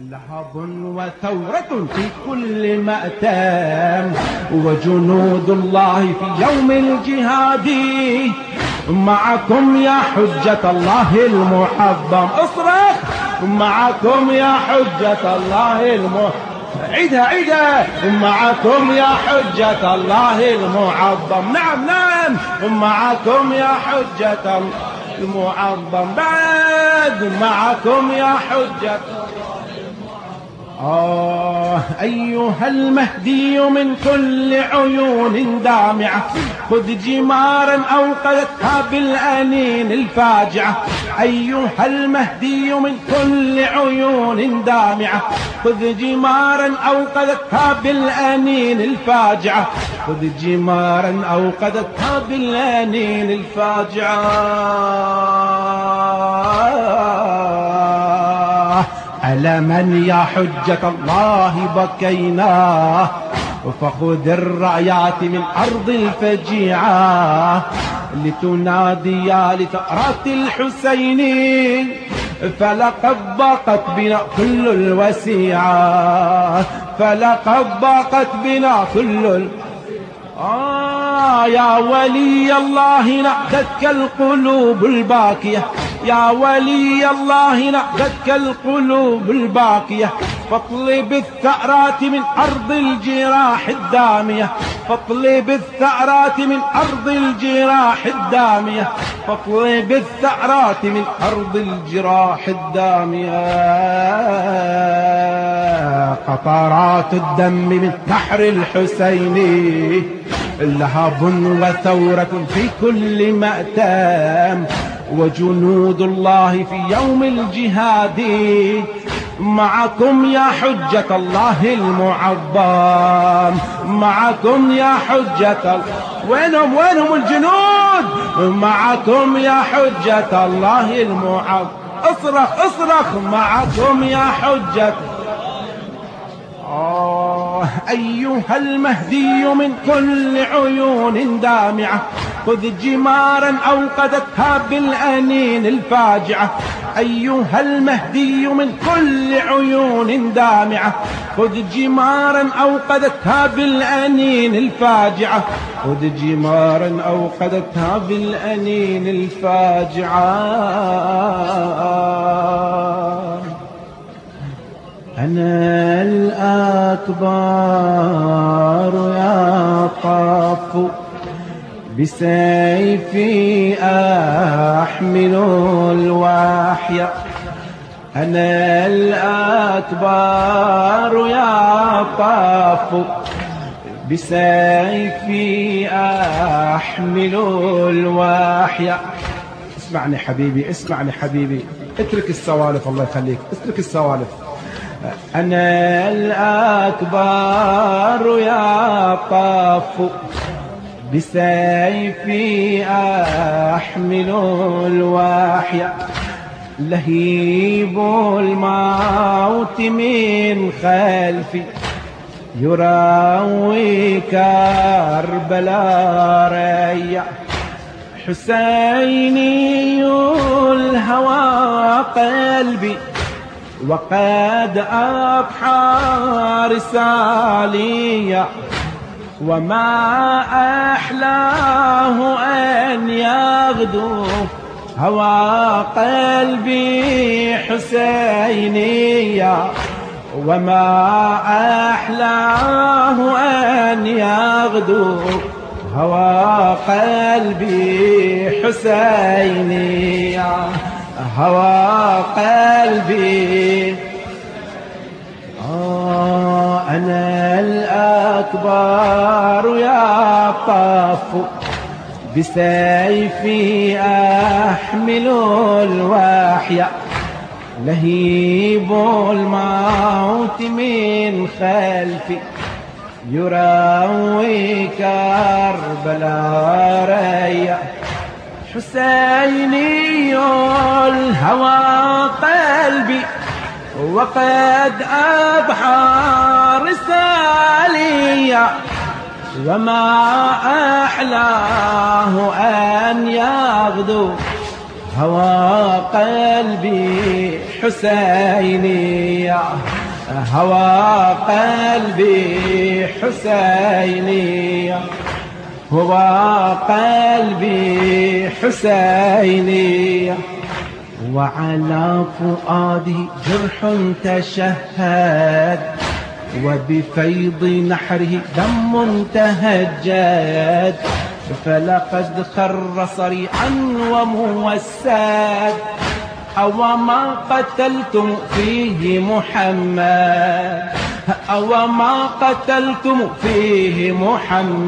لهب وثورة في كل مأتام وجنود الله في يوم الجهاد. معكم يا حجة الله المحظم اصرخ معكم يا حجة الله المحظم عيدها عيدها. معكم يا حجة الله المعظم نعم نعم. معكم يا حجة المعظم بعد معكم يا حجة آه أيها المهدي من كل عيون دامعة خذ جمارا أوقدتها بالأنين الفاجعة. أيها المهدي من كل عيون دامعة خذ جمارا أوقدتها بالأنين الفاجعة. خذ جمارا أوقدتها بالأنين الفاجعة. ألما يا حجة الله بكينا. فخذ الرايات من أرض الفجيعة. لتنادي لثأرات الحسين فلقد ضاقت بنا كل الوسيعة. فلقد ضاقت بنا كل الوسيعة آه يا ولي الله نأخذك القلوب الباكية. يا ولي الله نأخذك القلوب الباكية فاطلب الثأرات من أرض الجراح الدامية. فاطلب الثأرات من أرض الجراح الدامية. فاطلب الثأرات من أرض الجراح الدامية. قطرات الدم من نحر الحسيني لهب وثورة في كل مأتام وجنود الله في يوم الجهاد. معكم يا حجة الله المعظم. معكم يا حجة وينهم وينهم الجنود؟ معكم يا حجة الله المعظم. اصرخ اصرخ. معكم يا حجة. آه أيها المهدي من كل عيون دامعة. خذ جمارا أوقدتها بالأنين الفاجعة. أيها المهدي من كل عيون دامعة خذ جمارا أوقدتها بالأنين الفاجعة. خذ جمارا أوقدتها بالأنين الفاجعة. أنا الأكبر يا طف بسيفي أحمل الوحي. أنا الأكبر يا طف بسيفي أحمل الوحي. اسمعني حبيبي اسمعني حبيبي. اترك السوالف الله يخليك. اترك السوالف. أنا الأكبر يا طف بسيفي أحمل الوحي. لهيب الموت من خلفي. يراوي كربلاء. ريا حسيني الهوى قلبي. وقد أضحى رساليا وما أحلاه أن يغدو هوى قلبي حسينيا وما أحلاه أن يغدو هوى قلبي حسينيا هوى قلبي. آه أنا الأكبر يا طف بسيفي أحمل الوحي. لهيب الموت من خلفي. يراوي كربلاء. ريا حسيني الهوى قلبي. وقد أضحى رساليا وما أحلاه أن يغدو هوى قلبي حسيني هوى قلبي حسيني هو قلبي حسيني وعلى فؤادي جرح تشهد. وبفيض نحره دم تهجد فلقد خر صريعا وموسد. أو ما قتلتم فيه محمد؟ أو ما قتلتم فيه محمد؟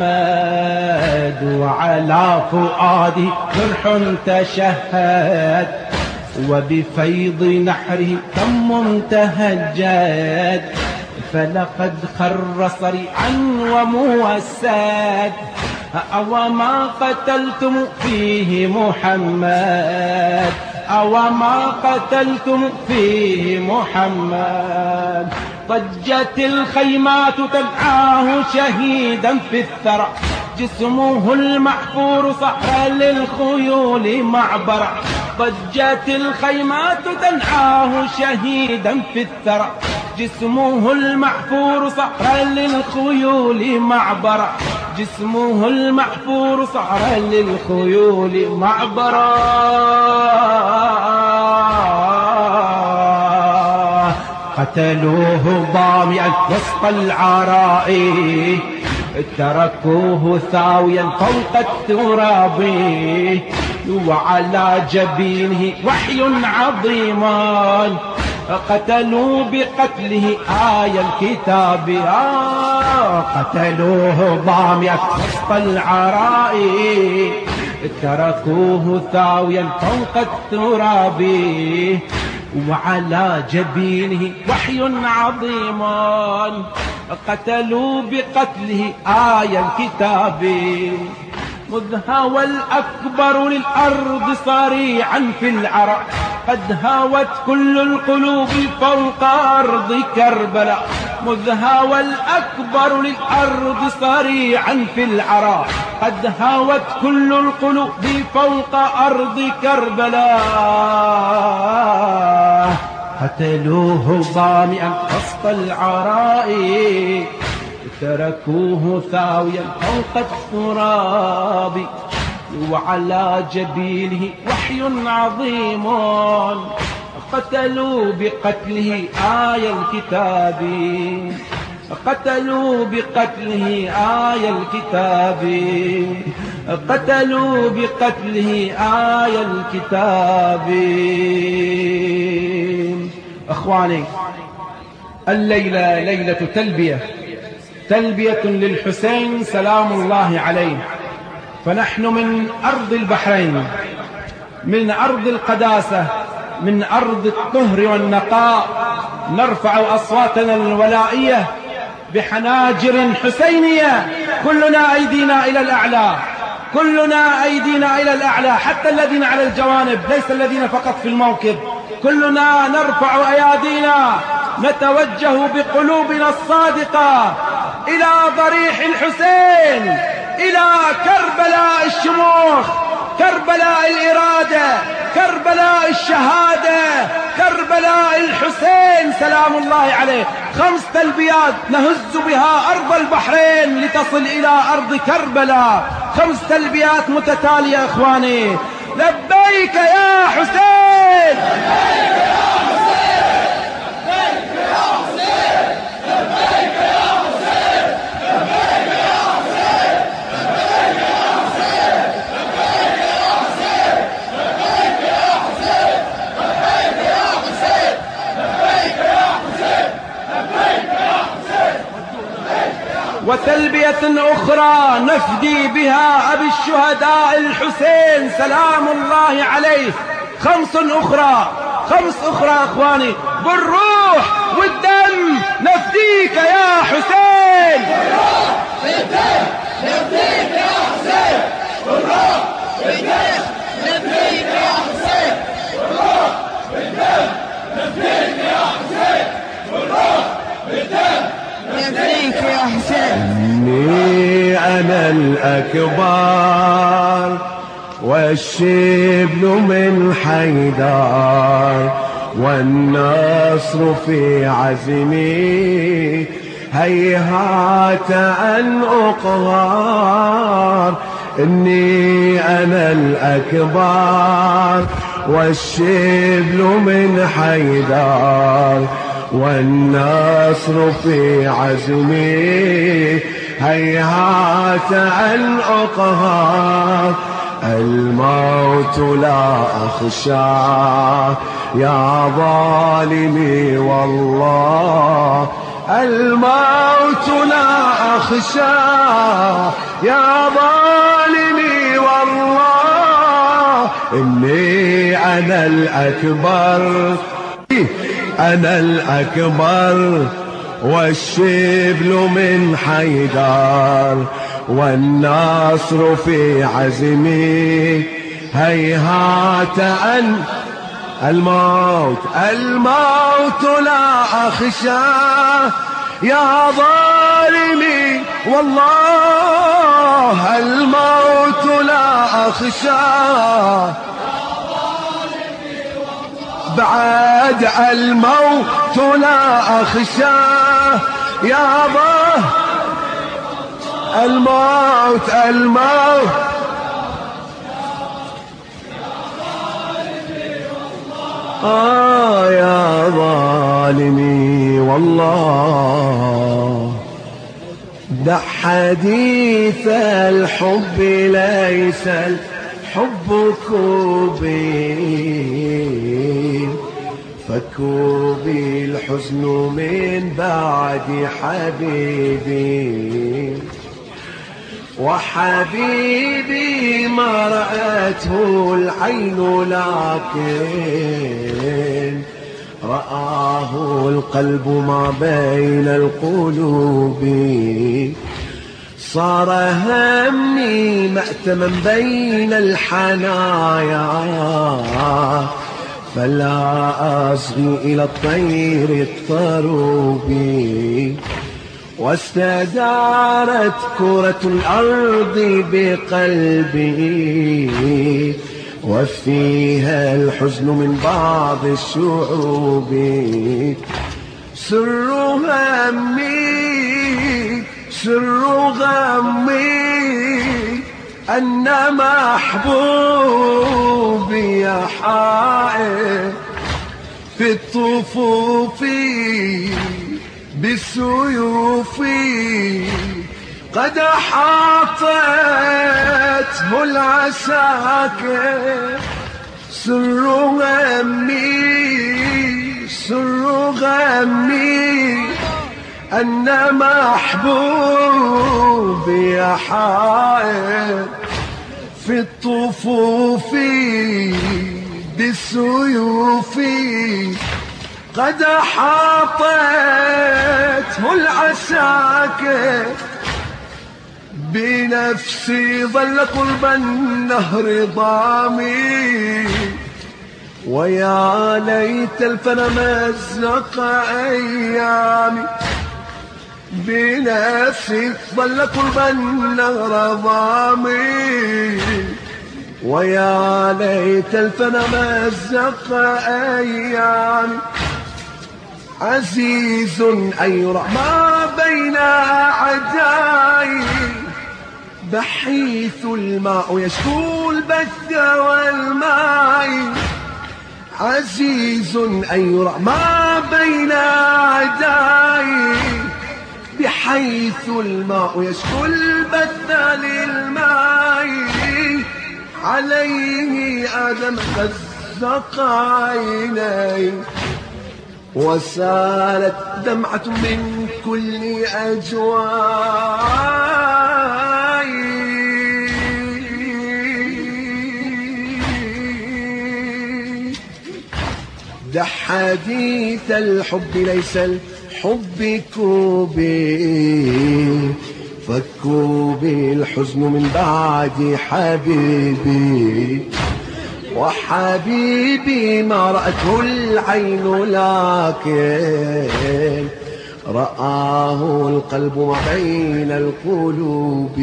وعلى فؤادي جرح تشهد. وبفيض نحره دم تهجد فلقد خر صريعا وموسد أو ما قتلتم فيه محمد؟ أو ما قتلتم فيه محمد؟ ضجت الخيمات تدعاه شهيدا في الثرى جسمه المحفور صحرا للخيول معبرا ضجت الخيمات تنحاه شهيدا في الثرى جسمه المحفور صحرا للخيول معبرا جسمه المحفور صحرا للخيول معبرا قتلوه ضامعا وسط العراء. تركوه ثاويا فوق التراب. وعلى جبينه وحي عظيم قتلوا بقتله آية الكتاب آه قتلوه ضاميا وسط العراء. تركوه ثاويا فوق التراب وعلى جبينه وحي عظيم. قتلوا بقتله آية الكتاب. مذ هوى الأكبر للأرض صريعا في العرى قد هاوت كل القلوب فوق أرض كربلاء مذ هوى الأكبر للأرض صريعا في العرى قد هاوت كل القلوب فوق أرض كربلاء. قتلوه ضامئا وسط العراء تركوه ثاويا فوق التراب. وعلى جبينه وحي عظيم. قتلوا بقتله آية الكتاب. قتلوا بقتله آية الكتاب. قتلوا بقتله آية الكتاب. أخواني الليلة ليلة تلبية. تلبية للحسين سلام الله عليه. فنحن من أرض البحرين من أرض القداسة من أرض الطهر والنقاء نرفع أصواتنا الولائية بحناجر حسينية. كلنا أيدينا إلى الأعلى كلنا أيدينا إلى الأعلى حتى الذين على الجوانب ليس الذين فقط في الموكب. كلنا نرفع أيادينا نتوجه بقلوبنا الصادقة إلى ضريح الحسين. إلى كربلاء الشموخ كربلاء الإرادة كربلاء الشهادة كربلاء الحسين سلام الله عليه. خمس تلبيات نهز بها أرض البحرين لتصل إلى أرض كربلاء. خمس تلبيات متتالية أخواني. لبيك يا حسين! لبيك يا وتلبية أخرى نفدي بها أبي الشهداء الحسين سلام الله عليه. خمس أخرى خمس أخرى أخواني. بالروح والدم نفديك يا حسين. بالروح نفديك يا حسين. بالروح نفديك يا حسين. بالروح نفديك يا حسين. بالروح يفديك يا حسين. إني أنا الأكبر والشبل من حيدر والنصر في عزمي هيهات أن أقهر إني أنا الأكبر والشبل من حيدر والنصر في عزمي هيهات أن أقهر الموت لا أخشى. يا ظالمي والله الموت لا أخشى. يا ظالمي والله إني أنا الأكبر. أنا الأكبر والشبل من حيدر والنصر في عزمي. هيهات أن الموت الموت لا أخشى. يا ظالمي والله الموت لا أخشى. بعد الموت لا أخشى. يا ظه الموت الموت. آه يا ظالمي والله. دع حديث الحب ليس الحب كوبي فكوبي الحزن من بعد حبيبي. وحبيبي ما رأته العين لكن رآه القلب ما بين القلوب. صار همي مأتما بين الحنايا. فلا أصغي إلى الطير الطروبي واستدارت كرة الأرض بقلبي. وفيها الحزن من بعض الشعوب. سر همي سر غمي أن محبوبي حائر في الطفوف بالسيوف قد حاطته العساكر. سر غمي سر غمي. أن محبوبي حائر في الطفوف بالسيوف قد حاطته العساكر بنفسي ظل قرب النهر ضامي ويا ليت الفن مزق أيامي بنفسي ظل قرب النهر ضامي ويا ليت الفن مزق ايامي عزيز أيرى ما بين أعدائي بحيث الماء يشكو البث والماء. عزيز أيرى ما بين أعدائي بحيث الماء يشكو البث للماء. عليه آدم عينيه وسالت دمعة من كل أجواي ده حديث الحب ليس الحب كوبي فكوبي الحزن من بعد حبيبي. وحبيبي ما رأته العين لكن رآه القلب ما بين القلوب.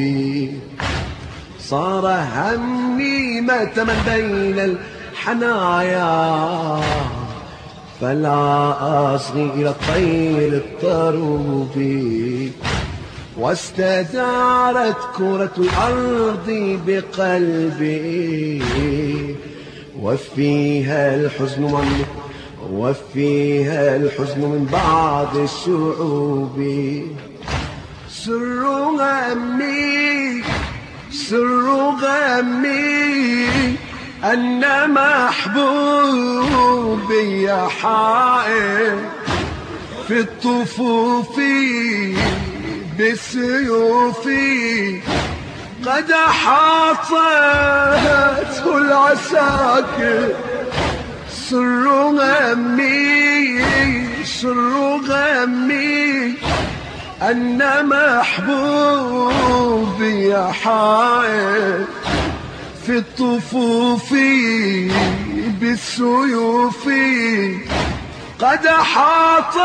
صار همي مأتما بين الحنايا. فلا أصغي إلى الطير الطروبي واستدارت كرة الأرض بقلبي. وفيها الحزن من وفيها الحزن من بعض الشعوب. سر غمي سر غمي. أن محبوبي حائر في الطفوف بالسيوف قد حاطته العساكر سر غمي سر غمي. أن محبوبي حائر في الطفوف بالسيوف قد حاطته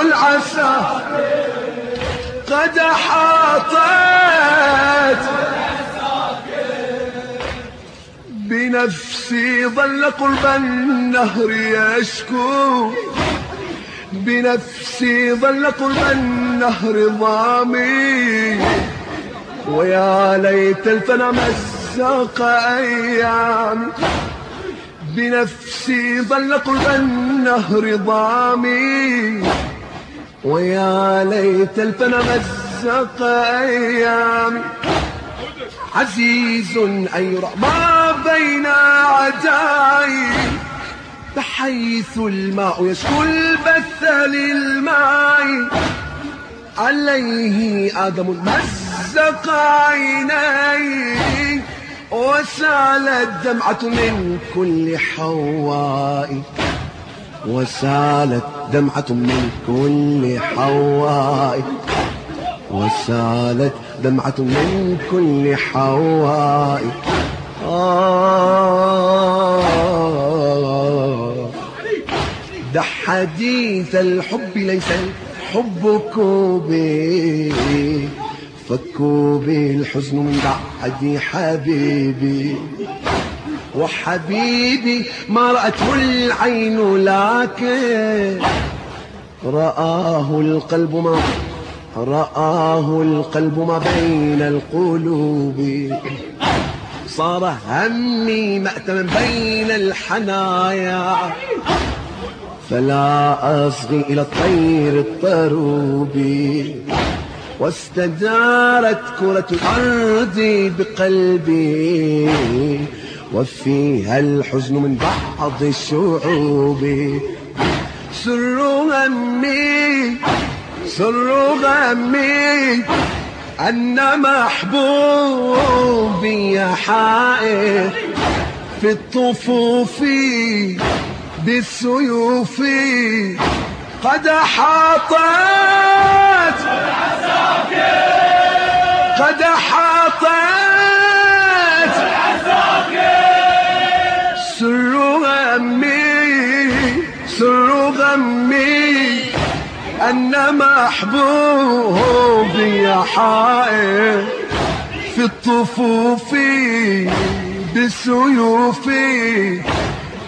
العسى. قد حاطت بنفسي ظل قرب النهر يشكو. بنفسي ظل قرب النهر ضامي. ويا ليت الفنا مزق أيامي. بنفسي ظل قرب النهر ضامي. ويا ليت الفنا مزق أيامي. عزيز أن يرى ما بين عدائي بحيث الماء يشكو البث للماء. عليه آدم مزق عيني وسالت دمعة من كل حواء وسالت دمعة من كل حواء وسالت دمعة من كل حواء آه ده حديث الحب ليس الحب كوبي. فكوبي الحزن من بعد حبيبي. وحبيبي ما رأته العين لكن رآه القلب ما رآه القلب ما بين القلوب. صار همي مأتما بين الحنايا. فلا أصغي إلى الطير الطروب واستدارت كرة الأرض بقلبي وفيها الحزن من بعض الشعوب. سر همي سر غمي أن محبوبي حائر في الطفوف بالسيوف. قد حاطت قد حاطت سر غمي سر غمي أن محبوبي حائر في الطفوف بالسيوف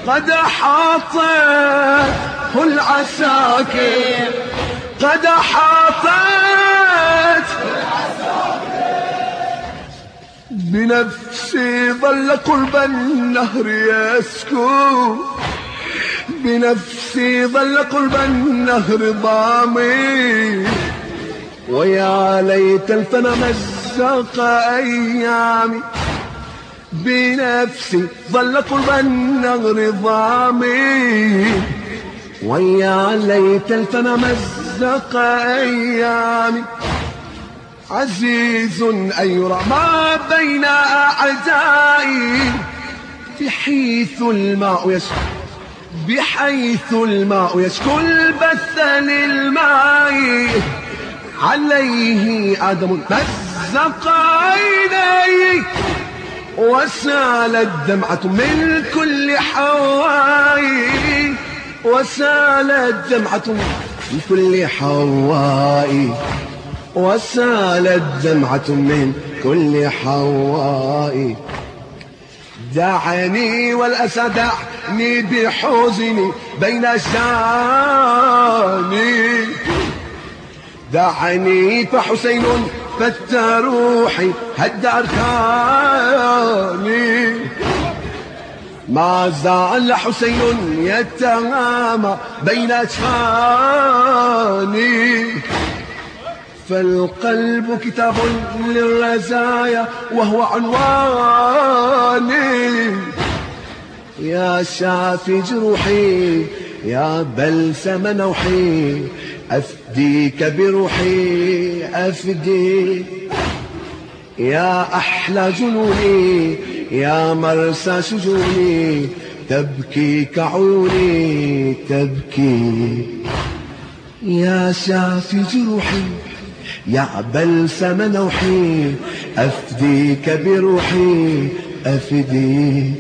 قد حاطت العساكر قد حاطت بنفسي ظل قرب النهر يسكو. بنفسي ظل قرب النهر ضامي. ويا ليت الفنا مزق أيامي. بنفسي ظل قرب النهر ضامي. ويا ليت الفنا مزق أيامي. عزيز أن يرى ما بين أعدائي بحيث الماء يشكو بحيث الماء يشكو البث للماء عليه آدم مزق عيني. وسالت دمعة من كل حواي وسالت دمعة من كل حواي وسالت دمعة من كل حواء دعني والأسى دعني بحزني بين أشجاني دعني فحسين فت روحي هد أركاني. ما زال حسين يتهامى بين أجفاني. فالقلب كتاب للرزايا وهو عنواني. يا شافي جروحي يا بلسم نوحي أفديك بروحي أفدي يا أحلى جنوني يا مرسى شجوني تبكي كعيوني تبكي. يا شافي جروحي يا بلسم نوحي أفديك بروحي أفدي.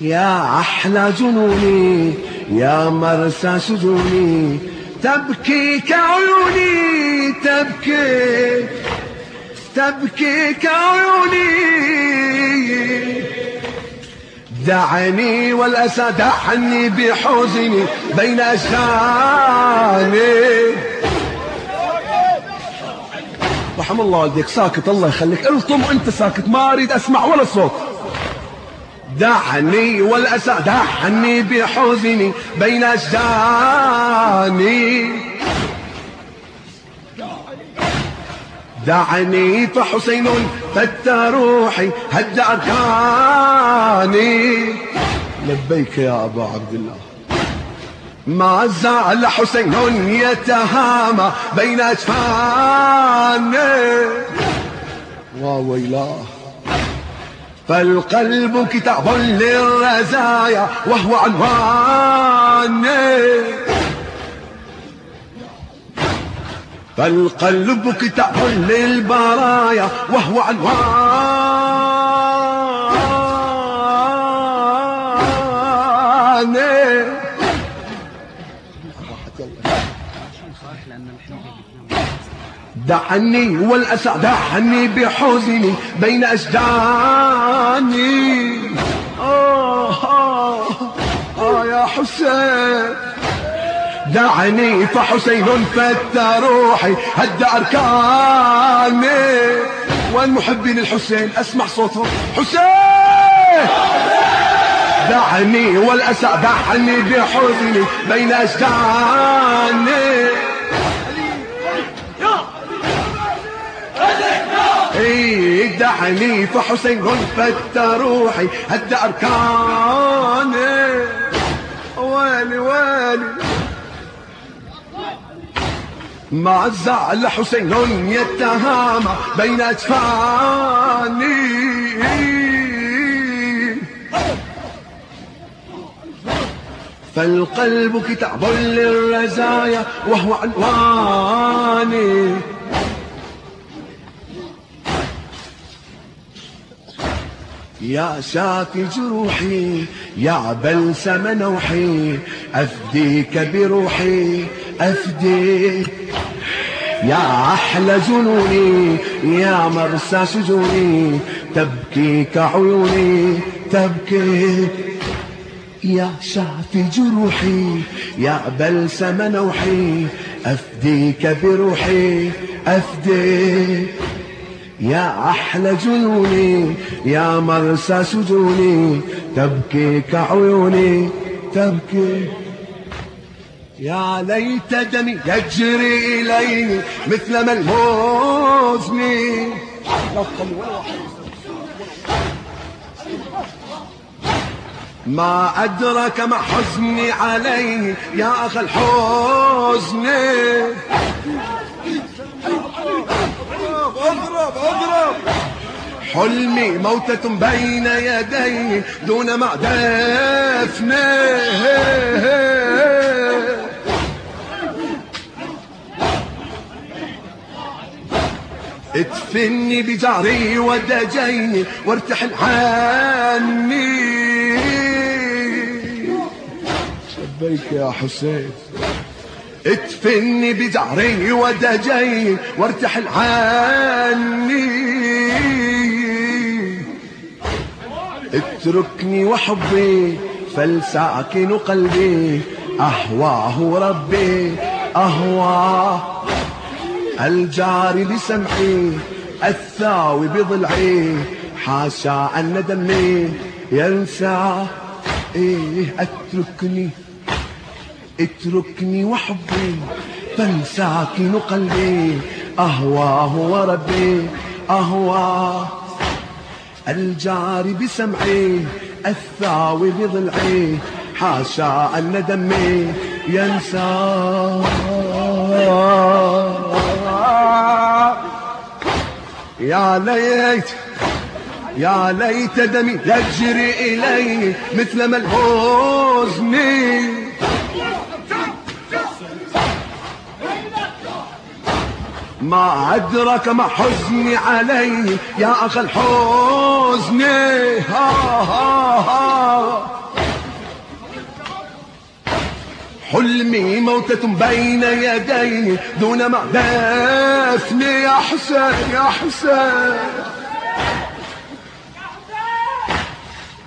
يا أحلى جنوني يا مرسى شجوني تبكي كعيوني تبكي. تبكي كعيوني. دعني والأسى دعني بحزني بين أشغالي رحم الله والديك. ساكت الله يخليك. الطم انت ساكت. ما أريد أسمع ولا صوت. دعني والأسى دعني بحزني بين أشجاني دعني فحسين فت روحي هد أركاني لبيك يا أبا عبد الله. ما زال حسين يتهامى بين أجفاني. وويلاه فالقلب كتاب للرزايا وهو عنواني. فالقلب كتاب للبرايا وهو عنواني دعني والأسى دعني بحزني بين أشجاني آه, آه, آه يا حسين. دعني فحسين فت روحي هد أركاني. وين محبين الحسين؟ أسمع صوتهم حسين! دعني والأسى دعني بحزني بين أشجاني إيه دعني فحسين فت روحي هد أركاني. ويلي ويلي. ما زال حسين يتهامى بين أجفاني. فالقلب كتاب للرزايا وهو عنواني. يا شافي جروحي يا بلسم نوحي أفديك بروحي أفديك. يا أحلى جنوني يا مرسى شجوني تبكي كعيوني تبكي يا شافي جروحي يا بلسم نوحي أفديك بروحي أفديك. يا أحلى جنوني يا مرسى سجوني تبكي كعيوني تبكي. يا ليت دمي يجري إلي مثل ما الموزني ما أدرك ما حزني عليه يا أخ الحزن. حلمي موتة بين يدي دون ما دفنه. ادفني بجاري ودجيني وارتحل عني. لبيك يا حسين. ادفني بجعري ودجي وارتحل عني. اتركني وحبي فلساكن قلبي أهواه ربي أهواه. الجاري بسمعي الثاوي بضلعي. حاشا أن دمي ينسى. إيه أتركني. اتركني وحبي فلساكن قلبي أهواه وربي أهواه. الجاري بسمعي الثاوي بضلعي حاشا أن دمي ينسى. يا ليت يا ليت دمي يجري إلي مثل ما الحزن. ما أدرك ما حزني علي يا أخ الحزن. ها ها ها. حلمي موتة بين يدي دون ما دفني يا حسين يا حسين.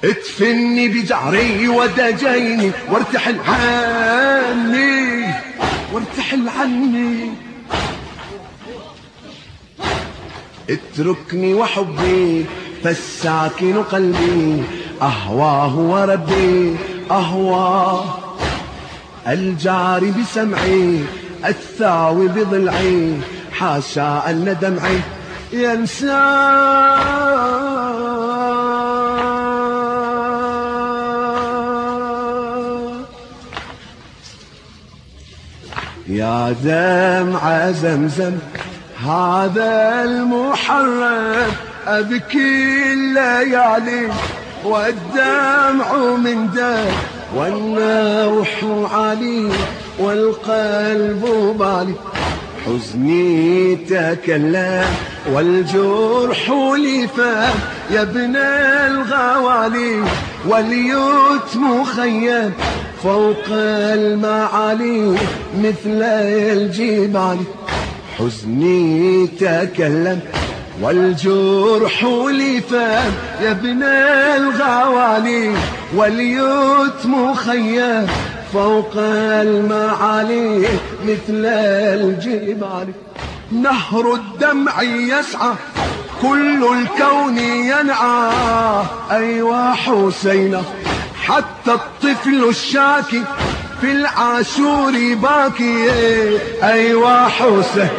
ادفني بجعري ودجيني وارتحل عني وارتحل عني. اتركني وحبي فالساكن قلبي. أهواه وربي أهواه. الجاري بسمعي الثاوي بضلعي. حاشا أن دمعي ينسى. يا دمع زمزم. هذا المحرم أبكي الليالي والدمع من دم والنوح علي والقلب بالي. حزني تكلم والجرح لفام يا ابن الغوالي واليتم خيم فوق المعالي مثل الجبال. حزني تكلم والجرح لفام يا ابن الغوالي واليتم خيام فوق المعالي مثل الجبال. نهر الدمع يسعى كل الكون ينعى. أيوا حسين حتى الطفل الشاكي في العاشور باكي أيوا حسين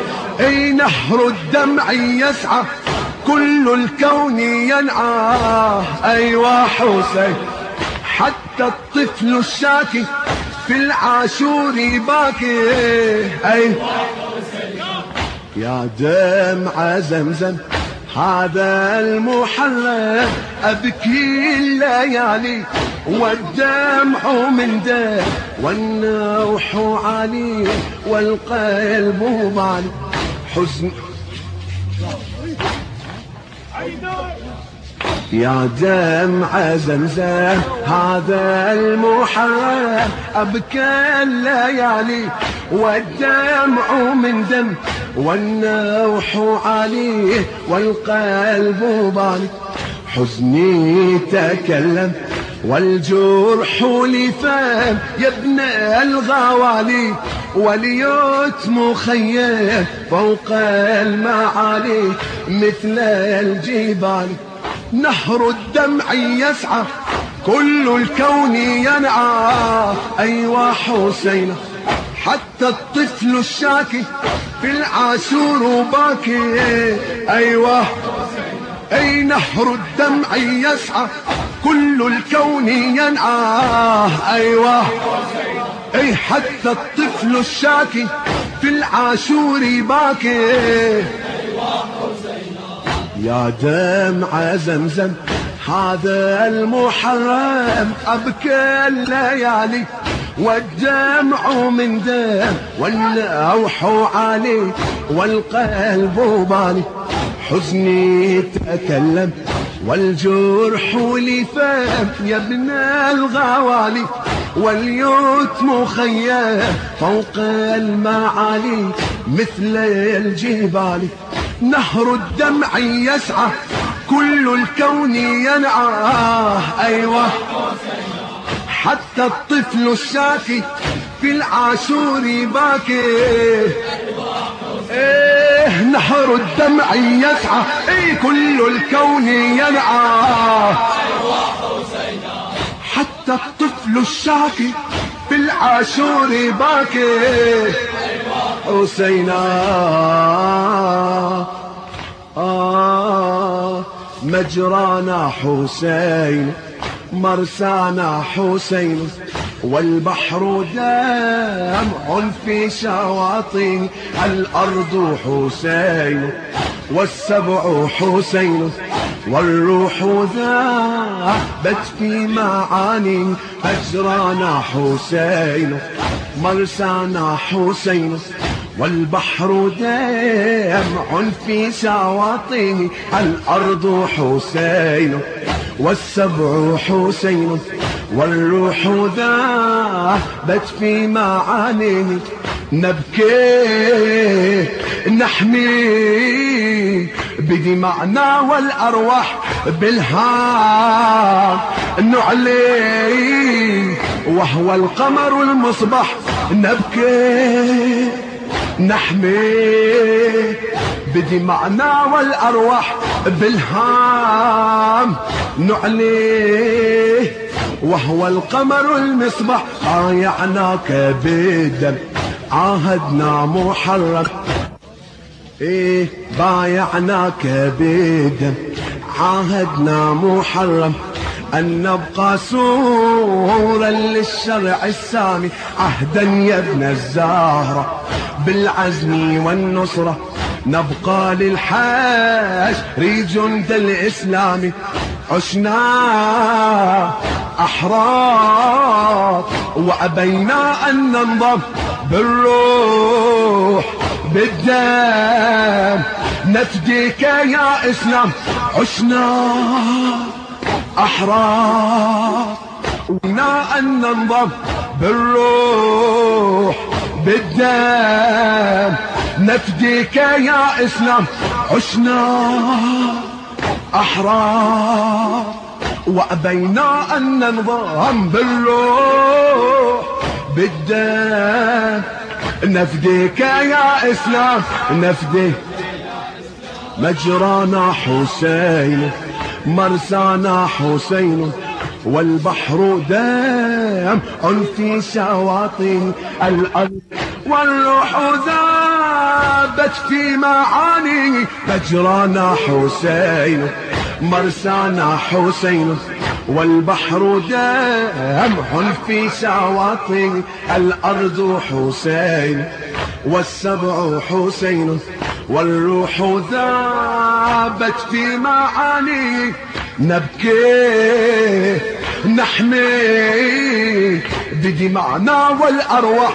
أي نهر الدمع يسعى كل الكون ينعى. أيوا حسين حتى الطفل الشاكي في العاشور باكي أي يا دمع زمزم هذا المحرم أبكي الليالي. والدمع من دم والنوح علي والقلب بالي حزن. يا دمع زمزم هذا المحرم أبكى الليالي. والدمع من دم والنوح عليه والقلب بالي حزني تكلم والجرح لفام يا ابن الغوالي واليتم خيم فوق المعالي مثل الجبال. نهر الدمع يسعى كل الكون ينعى. أيوا حسين حتى الطفل الشاكي في العاشور باكي. أيوة أي نهر الدمع يسعى. كل الكون ينعى أيوة. أي حتى الطفل الشاكي في العاشور باكي. يا دمع زمزم هذا المحرم. أبكى الليالي والدمع من دم. والنوح علي والقلب بالي حزني تكلم والجرح لفام يا ابن الغوالي واليوت مخيم فوق المعالي مثل الجبال. نهر الدمع يسعى كل الكون ينعاه أيوة حتى الطفل الشاكي في العاشور باكي. نهر الدمع يسعى. إيه كل الكون ينعى حتى الطفل الشاكي في العاشور باكي. حسينا. آه مجرانا حسين مرسانا حسين. والبحر دمع في شواطئ الأرض حسين والسبع حسين والروح ذابت في معاني أجرانا حسين مرسانا حسين والبحر دمع في شواطئه الأرض حسين والسبع حسين والروح ذابت في معانيه نبكي نحمي. بدمعنا والأرواح بالهام نعلي وهو القمر المصبح نبكي نحمي. بدمعنا والأرواح بالهام نعلي وهو القمر المصبح بايعناك بالدم. عاهدنا محرم إيه بايعناك بالدم. عاهدنا محرم. أن نبقى سورا للشرع السامي. عهدا يا ابن الزهرة. بالعزم والنصرة. نبقى للحاج جند الإسلام عشنا أحرار وأبينا أن ننضم بالروح بالدم. نفديك يا إسلام عشنا أحرار ونا أن ننضم بالروح بالدم. نفديك يا إسلام عشنا أحرار وأبينا أن ننضم بالروح. بالدم نفديك يا إسلام. نفديك. مجرانا حسين. مرسانا حسين. والبحر دام. في شواطئ الأرض والروح ذابت في معاني. مجرانا حسين. مرسانا حسين والبحر دمع في شواطئ الأرض حسين والسبع حسين والروح ذابت في معاني. نبكي نحمي بدمعنا والأرواح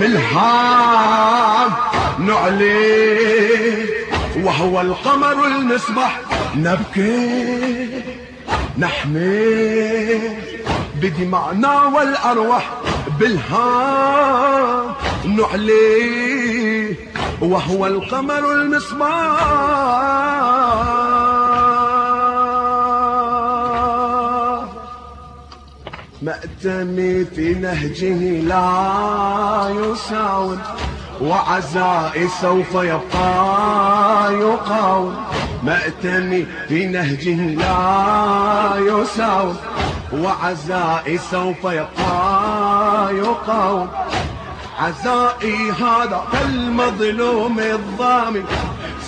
بالهام. نعلي وهو القمر المصباح نبكي نحمي بدمعنا والأرواح. بالهام نعلي وهو القمر المصباح مأتمي في نهجه لا يساوم. وعزائي سوف يبقى يقاوم. مأتمي في نهجه لا يساوم. وعزائي سوف يبقى يقاوم. عزائي هذا كالمظلوم الضامن.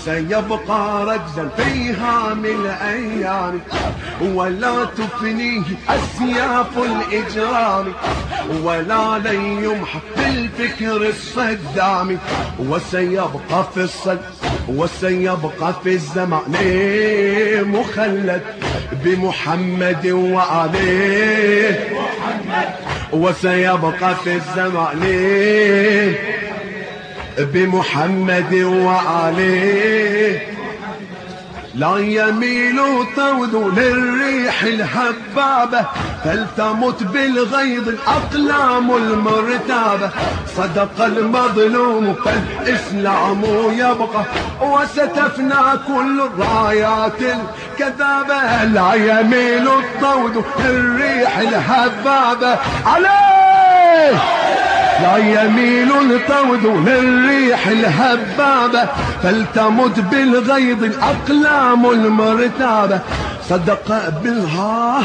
سيبقى رجزا في هام الأيام. ولا تفنيه أسياف الإجرام. ولا لن يمحى بالفكر الصدام. وسيبقى في الصد وسيبقى في الزمان مخلد بمحمد وآله. وسيبقى في الزمان بمحمد وآله لا يميل طود للريح الهبابة فلتمت بالغيظ الأقلام المرتابة. صدق المظلوم فالإسلام يبقى. وستفنى كل الرايات الكذابة. لا يميل الطود للريح الهبابة عليه لا يميل الطود للريح الهبابة فلتمت بالغيظ الأقلام المرتابة صدق بالها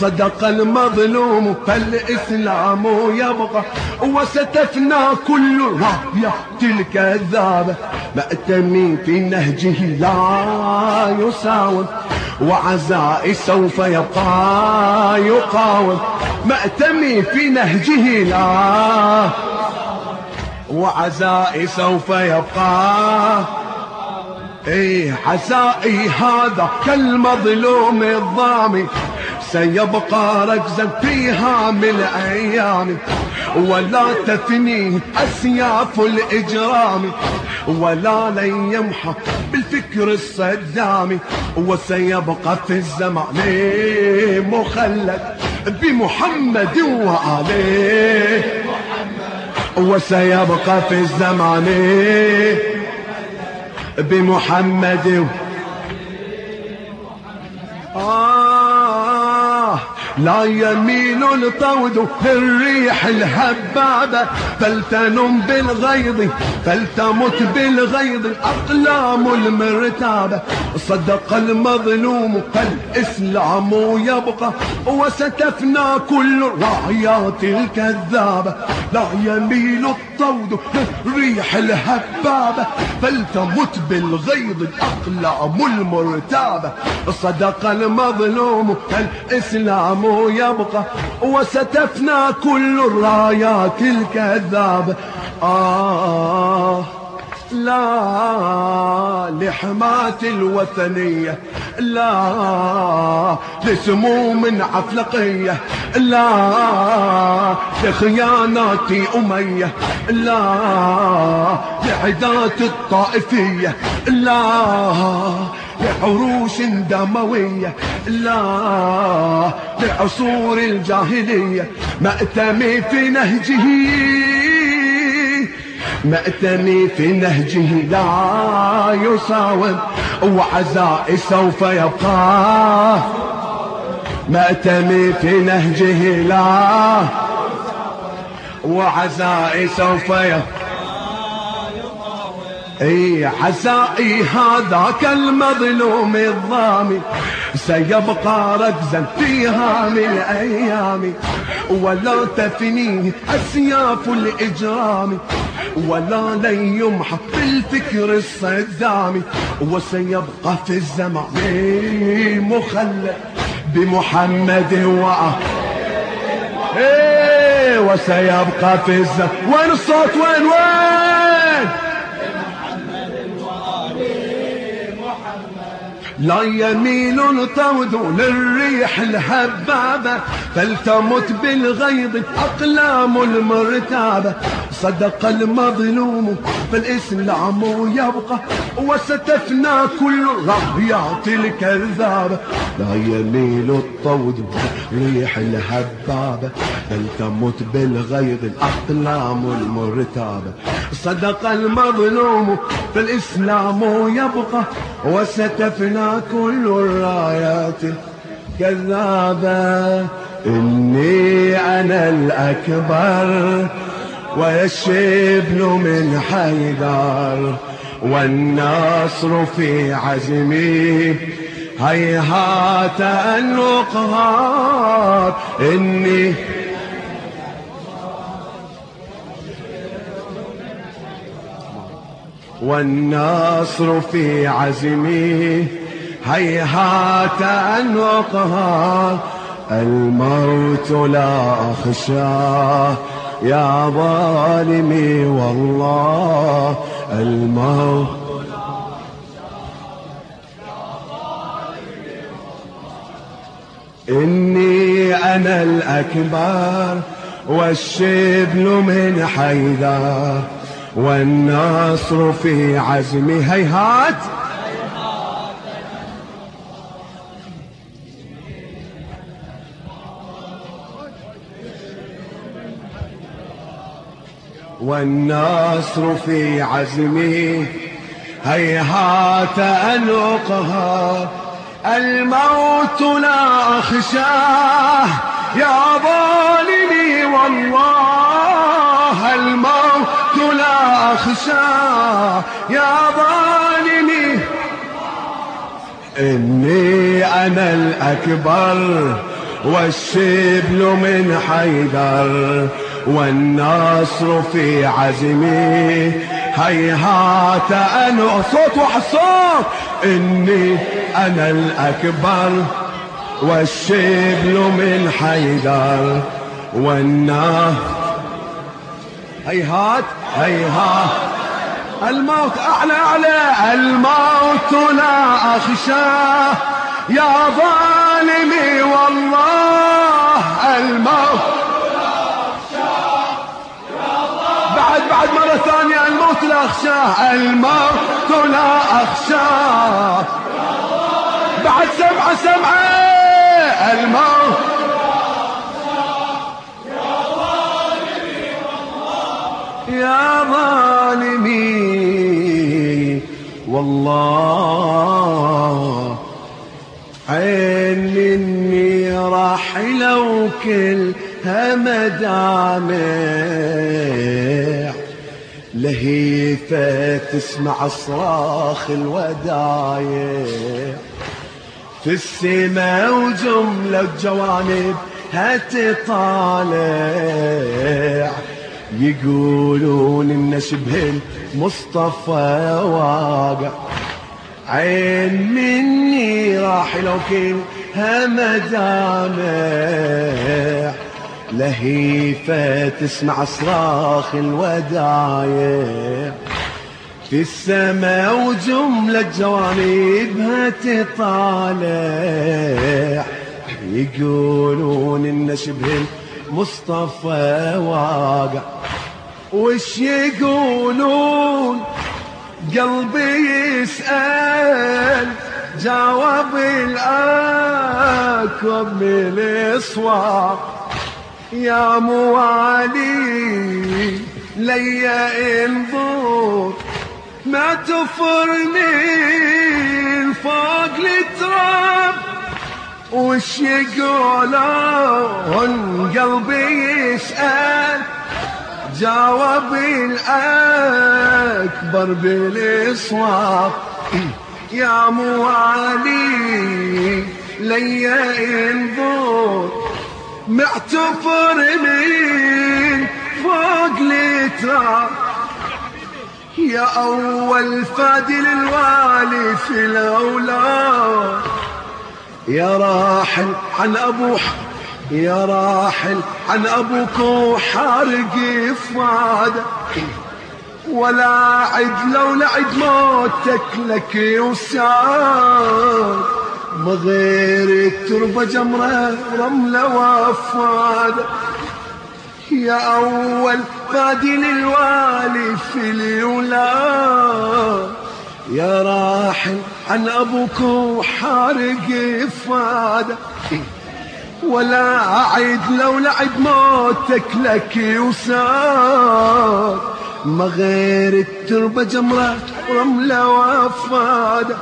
صدق المظلوم فالإسلام يبقى. وستفنى كل رأية تلك الذابة مأتمي في نهجه لا يساوم. وعزائي سوف يبقى يقاوم. مأتمي في نهجه لا. وعزائي سوف يبقى. إيه عزائي هذا كالمظلوم الضامي سيبقى ركزا في هام الأيام ولا تفنيه أسياف الإجرام. ولا لن يمحى بالفكر الصدامي وسيبقى في الزمان مخلد بمحمد وآله. وسيبقى في الزمان بمحمد. آه. لا يميل الطود الريح الهبابة فلتنم بالغيظ فلتمت بالغيظ الأقلام المرتابة. صدق المظلوم فالإسلام يبقى وستفنى كل الرايات الكذابة. لا يميل الطود الريح الهبابة فلتمت بالغيظ الأقلام المرتابة. صدق المظلوم فالإسلام يبقى وستفنى كل الرايات الكذابة آه لا لحماة الوثنية لا لسموم عفلقية لا لخيانات أمية لا لعدات الطائفية لا لعروش دموية. لا لعصور الجاهلية. مأتمي في نهجه. مأتمي في نهجه. لا يساوم وعزائي سوف يبقى. مأتمي في نهجه. لا وعزائي سوف يبقى. إي عزائي هذاك المظلوم الضامي سيبقى ركزا فيها من أيام. ولا تفنيه أسياف الإجرام. ولا لن يمحى بالفكر الصدامي وسيبقى في الزمان مخلد بمحمد وسيبقى في الزمان. وين الصوت؟ وين؟ وين؟ لا يميل الطود للريح الهبابة فلتمت بالغيظ أقلام المرتابة. صدق المظلوم فالإسلام يبقى وستفنى كل الرايات الكذابة لا يميل الطود ريح الهبابة فلتمت بالغيظ الأقلام المرتابة. صدق المظلوم فالإسلام يبقى وستفنى كل الرايات كذابة إني أنا الأكبر ويشبل من حيدر والنصر في عزمي. هيهات أن أقهر. إني والنصر في عزمي. هيهات أن أقهر الموت لا أخشاه يا ظالمي والله الموت. إني أنا الأكبر والشبل من حيدر والنصر في عزمي هيهات. والنصر في عزمي هيهات أن الموت لا أخشاه يا ظالمي والله. الموت لا أخشاه يا ظالمي. إني أنا الأكبر والشبل من حيدر. والنصر في عزمي. هيهات أنا صوت وحصوت. إني أنا الأكبر والشبل من حيدر. والنصر هيهات هيهات. الموت أعلى أعلى الموت لا أخشاه يا ظالمي والله الموت. بعد مرة ثانية الموت لا أخشاه الموت لا أخشاه. بعد سمعة سمعة الموت. يا ظالمي والله عين مني راح لو كلها مدامع. لهيفة تسمع صراخ الودايع. في السماء وجملة جوانب هتطالع. يقولون إن شبه المصطفى واقع. عين مني راح لو كلها مدامع. لهيفة تسمع صراخ الودايع في السماء وجملة جوانبها تطالع. يقولون إن شبه المصطفى واقع. وش يقولون؟ قلبي يسأل جاوب الأكوب من يا موالي ليا انظر ما تفرني فوق التراب. وش يقولون قلبي يسأل. جاوب الأكبر بالإصوات يا موالي ليا انظر معتفر من فوق التراب يا أول فادي للوالي في الأولاد يا راحل عن أبو يا راحل عن أبوك وحارق فاده ولا عد لو لعد موتك لك يوساد ما غير التربة جمرة ورملة وفادة يا أول فادي للوالي في اليولاد يا راحل عن أبوك وحارق فادة ولا أعيد لو لعب موتك لك يوساد ما غير التربة جمرة ورملة وفادة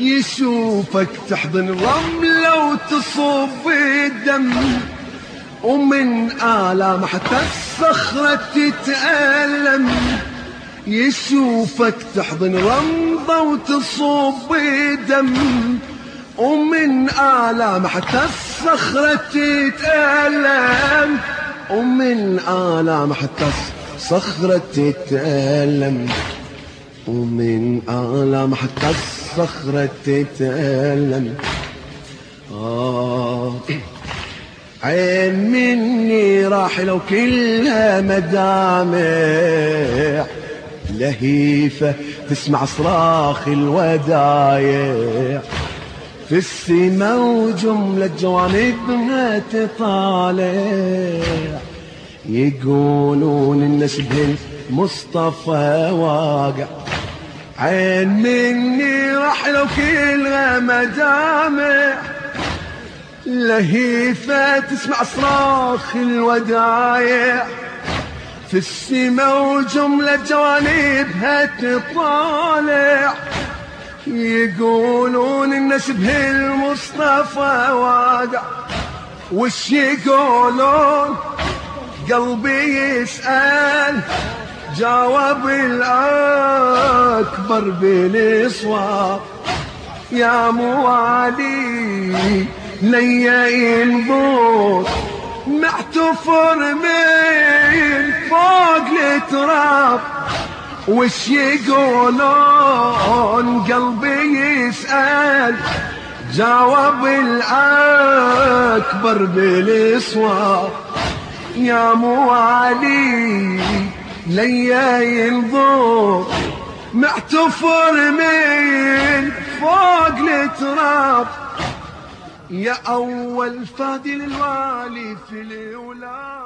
يشوفك تحضن رملة وتصب الدم. ومن آلام حتى الصخرة تتألم. يشوفك تحضن رمضة وتصب دم ومن آلام حتى الصخرة تتألم. ومن آلام حتى الصخرة تتألم. ومن آلام حتى الصخرة تتألم. آه. عين مني راح لو كلها مدامع. لهيفة تسمع صراخ الودايع. في السما وجملة جوانبها تطالع. يقولون إن شبه المصطفى واقع. عين مني راح لو كلها مدامع لهيفة تسمع صراخ الودايع. في السما وجملة جوانبها تطالع. يقولون إن شبه المصطفى واقع. وش يقولون؟ قلبي يسأل. جاوب الأكبر بالاصوات يا موالي ليا ينبوط محتفر من فوق التراب. وش يقولون قلبي يسأل؟ جاوب الأكبر بالاصوات يا موالي ليا ينظر محتفر من فوق التراب. يا أول فادي للوالي في الأولاد.